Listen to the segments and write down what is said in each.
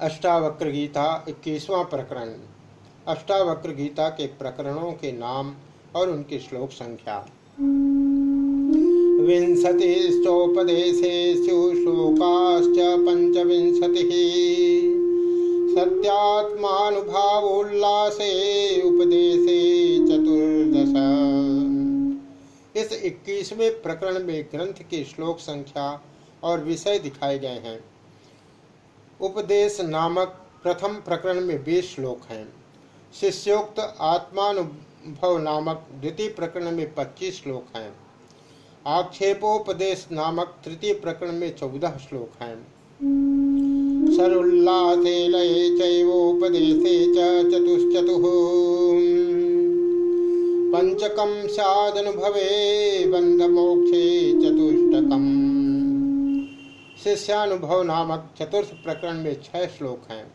अष्टावक्र गीता इक्कीसवां प्रकरण। अष्टावक्र गीता के प्रकरणों के नाम और उनकी श्लोक संख्या। विंशतिश्चोपदेशेषु श्लोकाश्च पंचविंशतिः। सत्यात्मानुभावोल्लासे उपदेशे चतुर्दश। इस इक्कीसवें प्रकरण में ग्रंथ की श्लोक संख्या और विषय दिखाए गए हैं। उपदेश नामक प्रथम प्रकरण में बीस श्लोक हैं। शिष्योक्त आत्मानुभव नामक द्वितीय प्रकरण में पच्चीस श्लोक हैं। आक्षेपोपदेश नामक तृतीय प्रकरण में चौदह श्लोक हैं। सरुल्लासे लये चैवोपदेशे चतुश्चतुः। बंधमोक्षे चतुष्टकम्। शिष्यानुभव नामक चतुर्थ प्रकरण में छह श्लोक हैं।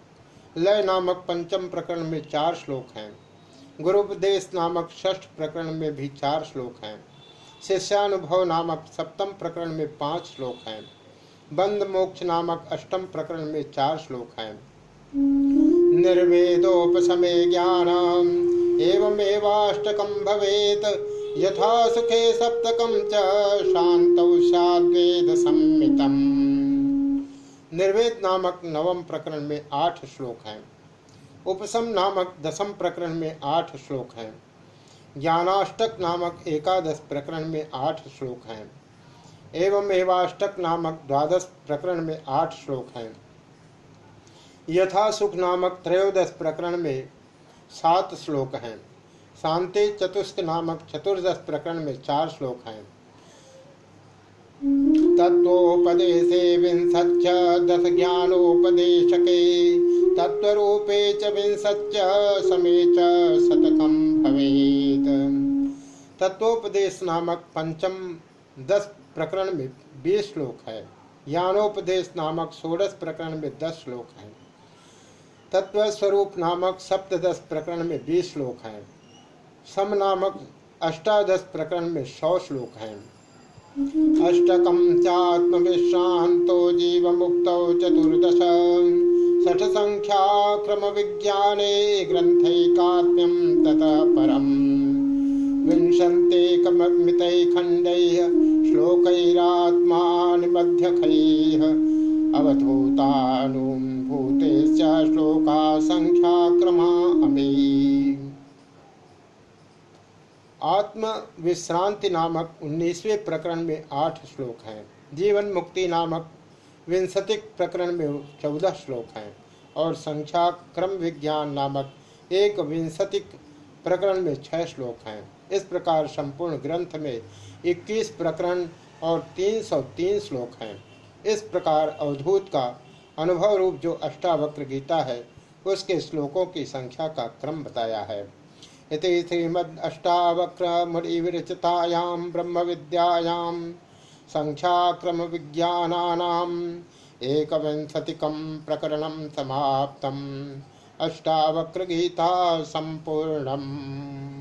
लय नामक पंचम प्रकरण में चार श्लोक हैं। गुरुपदेश नामक षष्ठ प्रकरण में भी चार श्लोक हैं। शिष्यानुभव नामक सप्तम प्रकरण में पाँच श्लोक हैं। बंद मोक्ष नामक अष्टम प्रकरण में चार श्लोक हैं। निर्वेदोपसमे ज्ञान एवमेवाष्टकम भवेत। यथा सुखे सप्तकम च शांतौ सद्वेद निर्वेद नामक नवम प्रकरण में आठ श्लोक हैं। उपसम नामक दसम प्रकरण में आठ श्लोक हैं। ज्ञानाष्टक नामक एकादश प्रकरण में आठ श्लोक हैं। एवं एवाष्टक नामक द्वादश प्रकरण में आठ श्लोक हैं। यथा सुख नामक त्रयोदश प्रकरण में सात श्लोक हैं। शांति चतुष्क नामक चतुर्दश प्रकरण में चार श्लोक हैं। तत्वोपदेशे विंशच्च दश ज्ञानोपदेशके तत्वरूपे च विंशच्च समे च शतकम भवेत। तत्वोपदेश नामक पंचम दस प्रकरण में बीस श्लोक है। ज्ञानोपदेश नामक षोडश प्रकरण में दस श्लोक है। तत्व स्वरूप नामक सप्तदश प्रकरण में बीस श्लोक है। सम नामक अष्टादश प्रकरण में सौ श्लोक हैं। अष्टकम चात्मविश्रांतो जीव मुक्त चतुर्दश। षठ संख्या क्रम विज्ञाने ग्रंथैकात्म्यम ततः परम। विंशन्ते कमितै खण्डैः श्लोकैरात्मा निबध्यखैः अवधूतानुभूते श्लोका संख्या क्रमा अमी। आत्म विश्रांति नामक उन्नीसवें प्रकरण में आठ श्लोक हैं। जीवन मुक्ति नामक विंशतिक प्रकरण में चौदह श्लोक हैं और संख्या क्रम विज्ञान नामक एक विंशतिक प्रकरण में छः श्लोक हैं। इस प्रकार संपूर्ण ग्रंथ में 21 प्रकरण और 303 श्लोक हैं। इस प्रकार अवधूत का अनुभव रूप जो अष्टावक्र गीता है, उसके श्लोकों की संख्या का क्रम बताया है। इति श्रीमदष्टावक्रमुनिविरचितायां ब्रह्मविद्यायां सङ्ख्याक्रमविज्ञानानाम् एकविंशतिकं प्रकरणं समाप्तम्। अष्टावक्रगीता सम्पूर्णम्।